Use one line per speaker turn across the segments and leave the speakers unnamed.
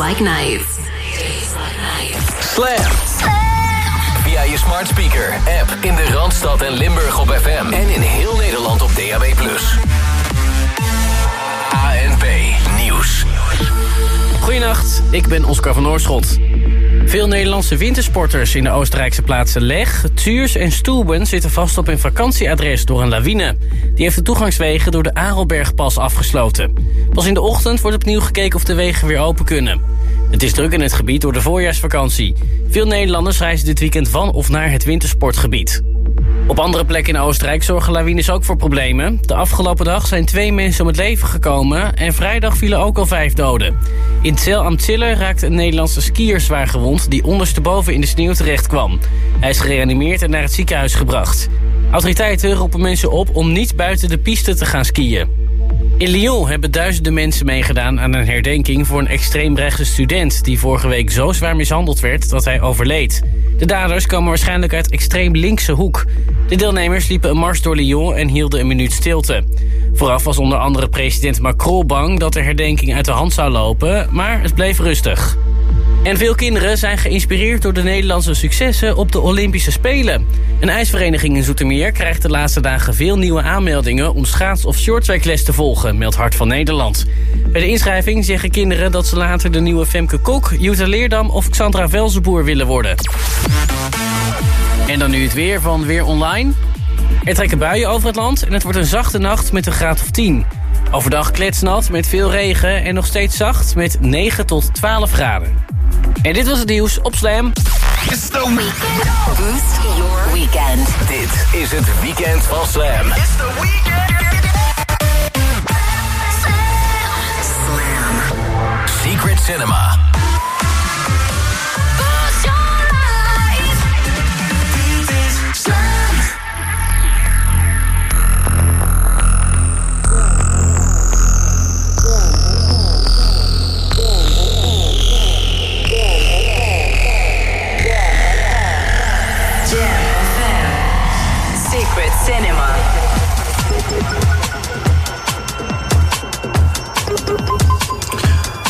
Days like nights.
Slam. Via je smart speaker, app in de Randstad en Limburg op FM. En in heel Nederland op DAB+. ANP Nieuws.
Goedenacht, ik ben Oscar van Oorschot. Veel Nederlandse wintersporters in de Oostenrijkse plaatsen Leg, Zuurs en Stoelben zitten vast op hun vakantieadres door een lawine. Die heeft de toegangswegen door de Arelbergpas afgesloten. Pas in de ochtend wordt opnieuw gekeken of de wegen weer open kunnen. Het is druk in het gebied door de voorjaarsvakantie. Veel Nederlanders reizen dit weekend van of naar het wintersportgebied. Op andere plekken in Oostenrijk zorgen lawines ook voor problemen. De afgelopen dag zijn twee mensen om het leven gekomen... en vrijdag vielen ook al vijf doden. In Zel am Ziller raakte een Nederlandse skier zwaar gewond... die ondersteboven in de sneeuw terecht kwam. Hij is gereanimeerd en naar het ziekenhuis gebracht. Autoriteiten roepen mensen op om niet buiten de piste te gaan skiën. In Lyon hebben duizenden mensen meegedaan aan een herdenking voor een extreemrechtse student... die vorige week zo zwaar mishandeld werd dat hij overleed. De daders komen waarschijnlijk uit extreem linkse hoek. De deelnemers liepen een mars door Lyon en hielden een minuut stilte. Vooraf was onder andere president Macron bang dat de herdenking uit de hand zou lopen... maar het bleef rustig. En veel kinderen zijn geïnspireerd door de Nederlandse successen op de Olympische Spelen. Een ijsvereniging in Zoetermeer krijgt de laatste dagen veel nieuwe aanmeldingen... om schaats- of shorttrackles te volgen, meldt Hart van Nederland. Bij de inschrijving zeggen kinderen dat ze later de nieuwe Femke Kok... Jutta Leerdam of Xandra Velzenboer willen worden. En dan nu het weer van Weer Online. Er trekken buien over het land en het wordt een zachte nacht met een graad of 10. Overdag kletsnat met veel regen en nog steeds zacht met 9 tot 12 graden. En dit was het nieuws op Slam.
It's the weekend.
Boost your weekend.
Dit is het weekend van Slam.
It's the weekend. Slam.
Secret Cinema.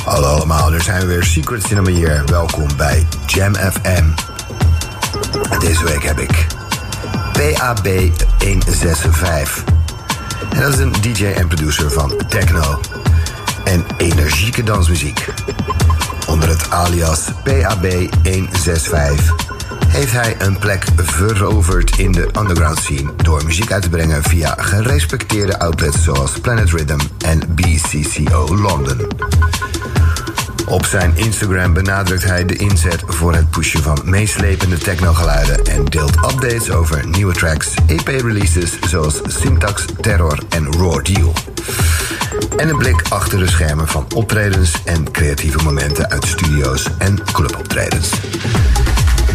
Hallo allemaal, er zijn we weer Secret Cinema hier. Welkom bij Jam FM. En Deze week heb ik PAB 165. En dat is een DJ en producer van techno en energieke dansmuziek. Onder het alias PAB 165 heeft hij een plek veroverd in de underground scene door muziek uit te brengen via gerespecteerde outlets zoals Planet Rhythm en BCCO London. Op zijn Instagram benadrukt hij de inzet voor het pushen van meeslepende technogeluiden en deelt updates over nieuwe tracks, EP-releases zoals Syntax, Terror en Raw Deal. En een blik achter de schermen van optredens en creatieve momenten uit studio's en cluboptredens.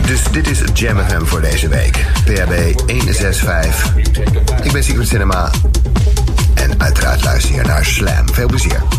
Dus dit is Jam FM voor deze week. PHB 165. Ik ben Secret Cinema. En uiteraard luister je naar Slam. Veel plezier.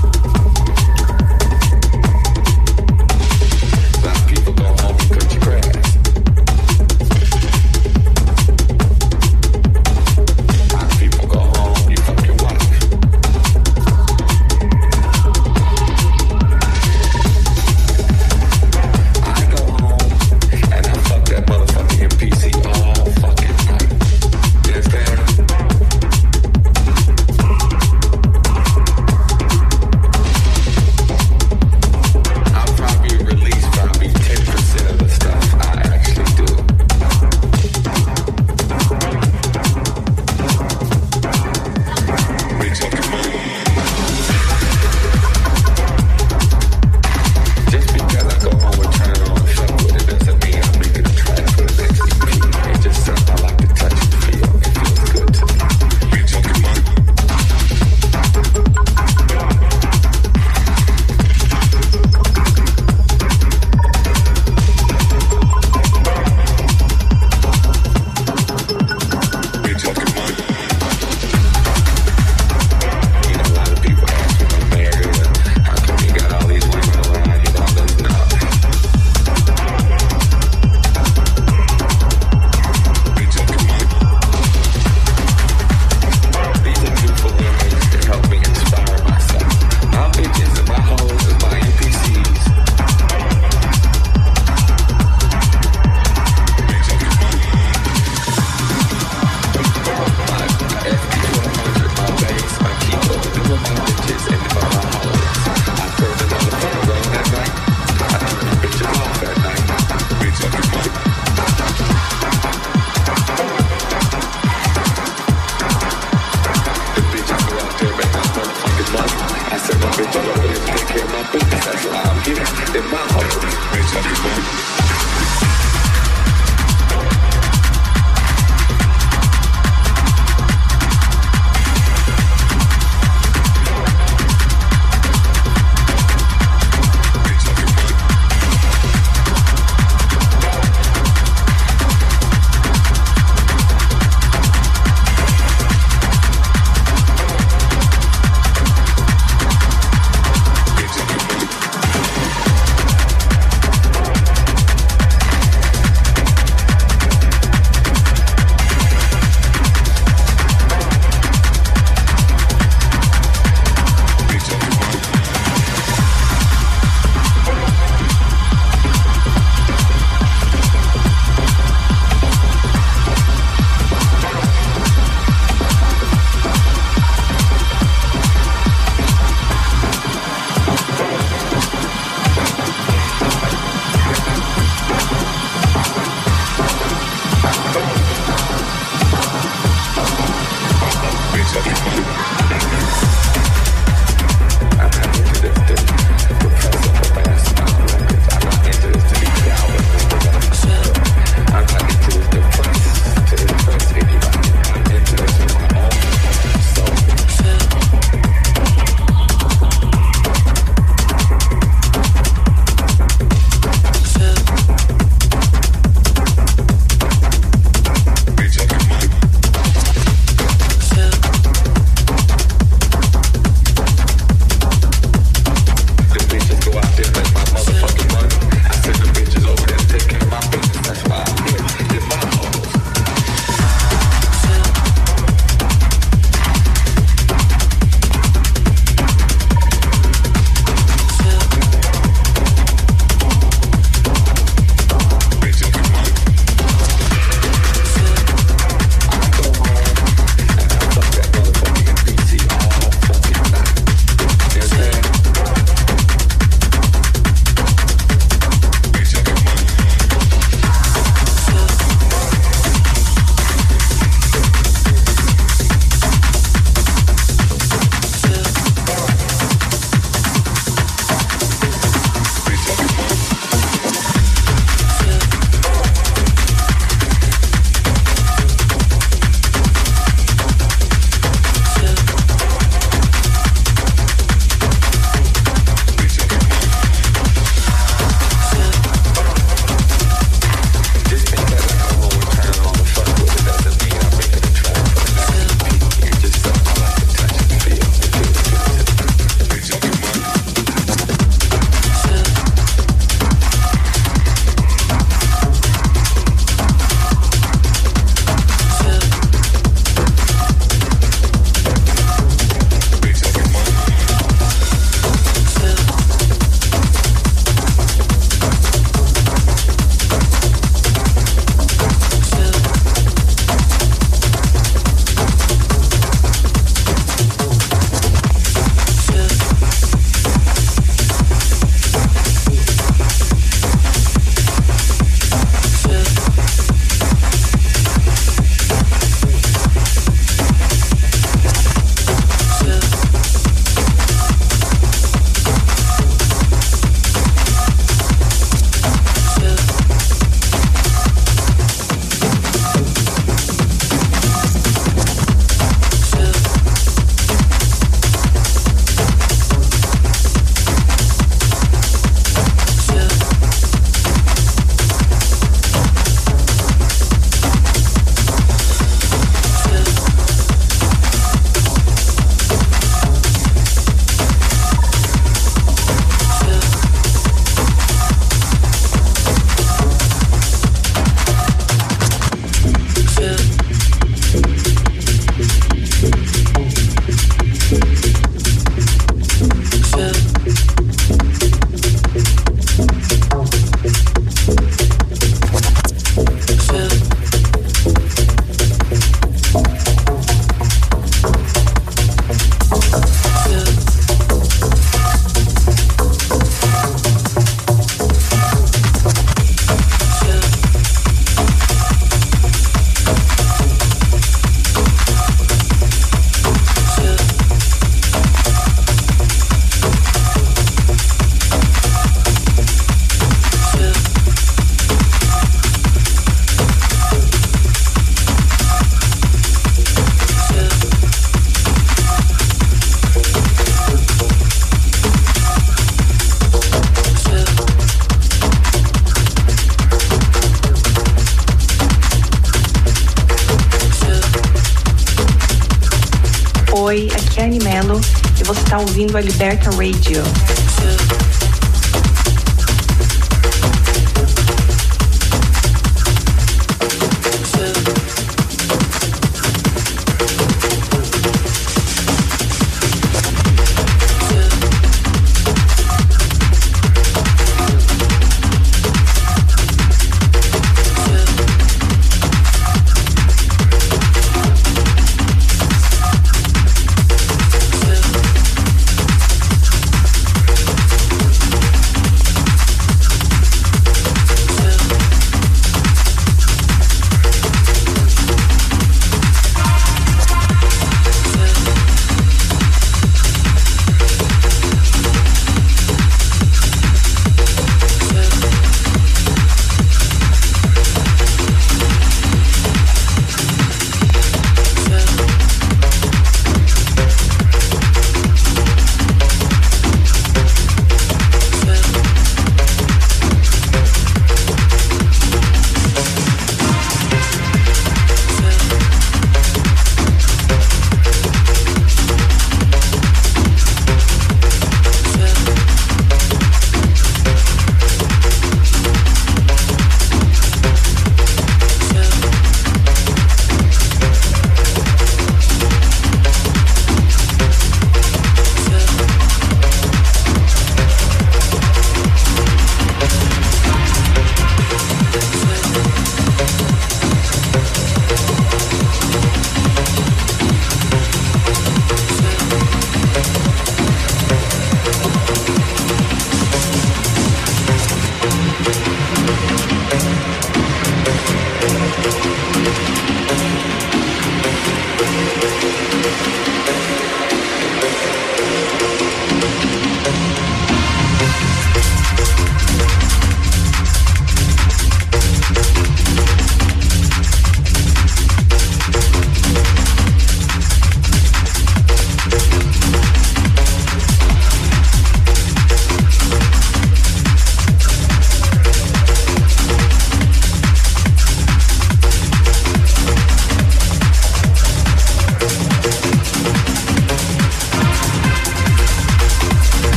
Oi, aqui é a Anne Mello e você está ouvindo a Liberta Radio.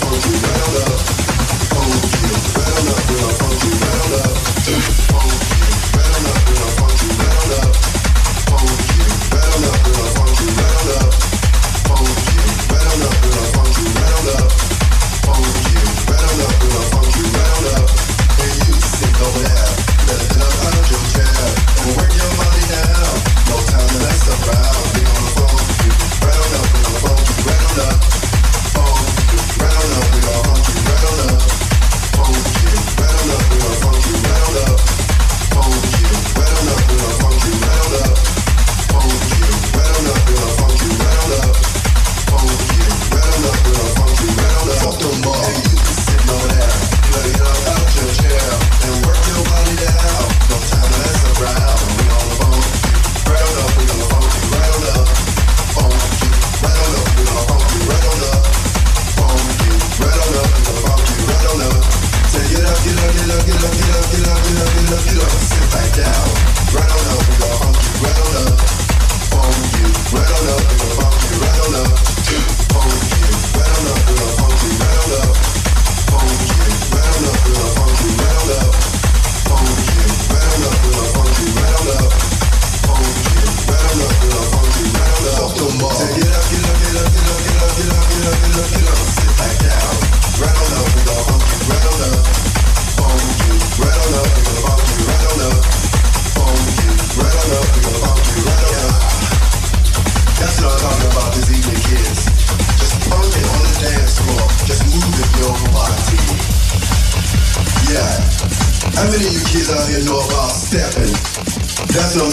Don't you know?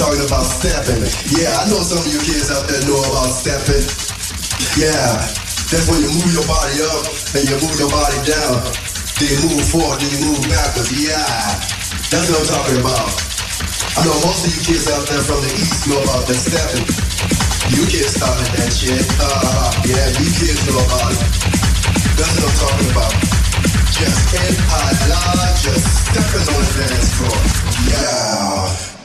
Talking about, stepping. Yeah, I know some of you kids out there know about stepping. Yeah, that's when you move your body up and you move your body down. Then you move forward, then you move backwards. Yeah, that's what I'm talking about. I know most of you kids out there from the east know about that stepping. You kids started that shit. Uh, yeah, you kids know about it. That's what I'm talking about. Just in high just stepping on the dance floor. Yeah.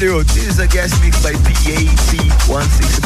Mário.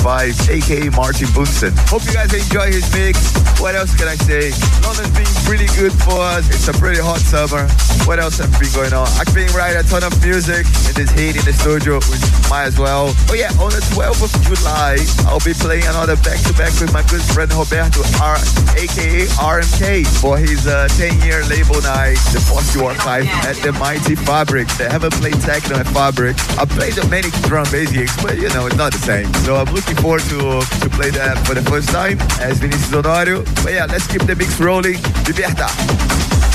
PAP165, aka Martin Bunsen. Hope you guys enjoy his mix. What else can I say? London's been pretty good for us. It's a pretty hot summer. What else has been going on? I've been writing a ton of music in this heat in the studio, which might as well. Oh yeah, on the 12th of July, I'll be playing another back-to-back with my good friend Roberto, R, aka RMK, for his uh, 10-year label night, the Post Archive at the Mighty Fabric. They haven't played techno at Fabric. I played the many drum bass gigs, but you know, it's not the same. So I'm looking forward to to play that for the first time as Vinicius Honorio. But yeah, let's keep the mix rolling. Liberta.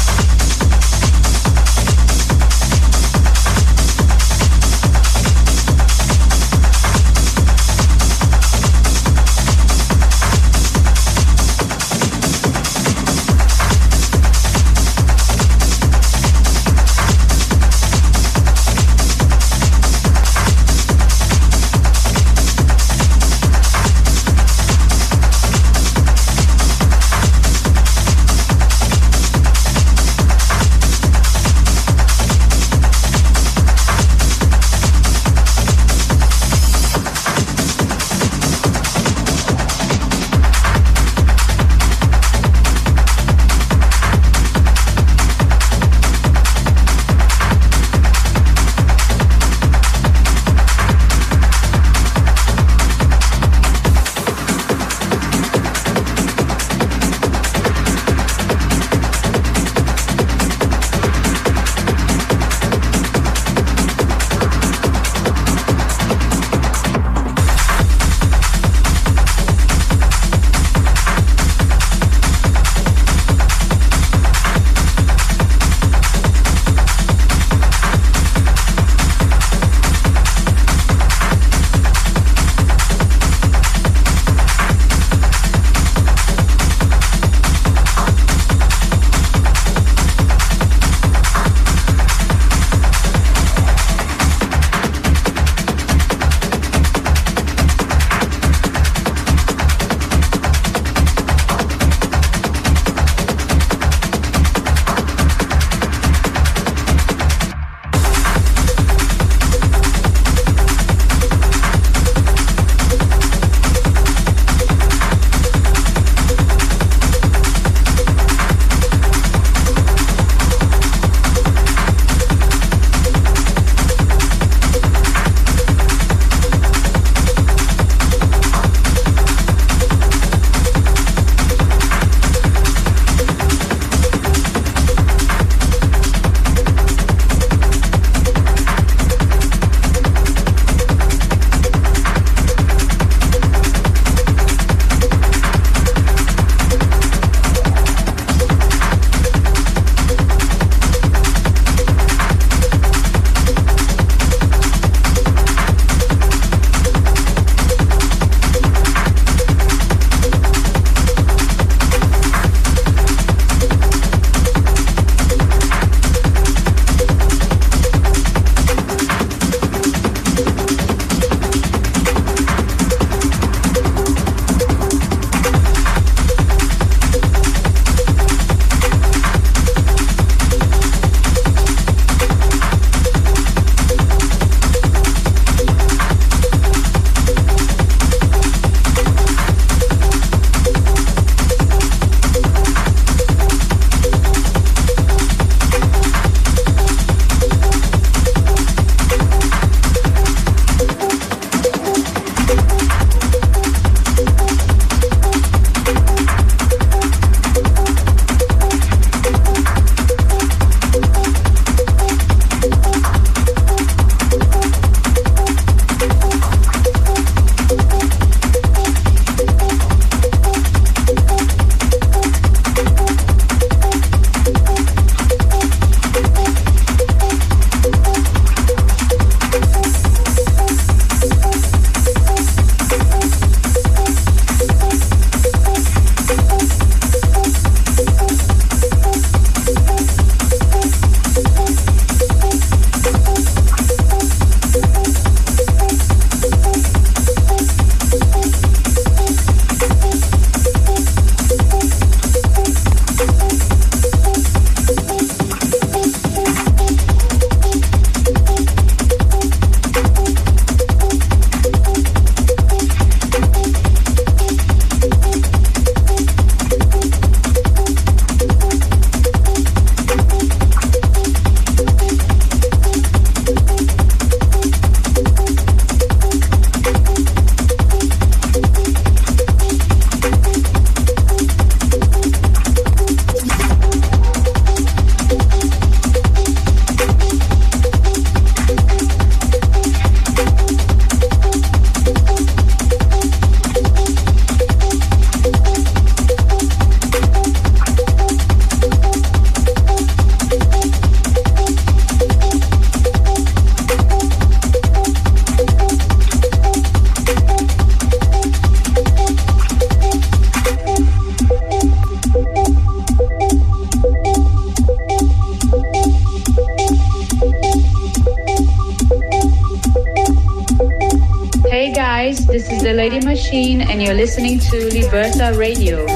And you're listening to Liberta Radio.